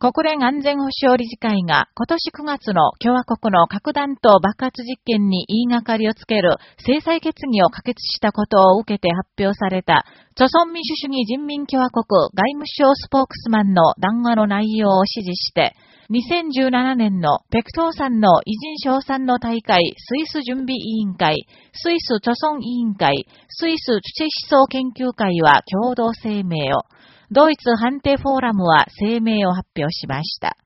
国連安全保障理事会が今年9月の共和国の核弾頭爆発実験に言いがかりをつける制裁決議を可決したことを受けて発表された、著存民主主義人民共和国外務省スポークスマンの談話の内容を支持して、2017年のペクトーさんの偉人賞賛の大会スイス準備委員会、スイス著存委員会、スイス土思想研究会は共同声明を、ドイツ判定フォーラムは声明を発表しました。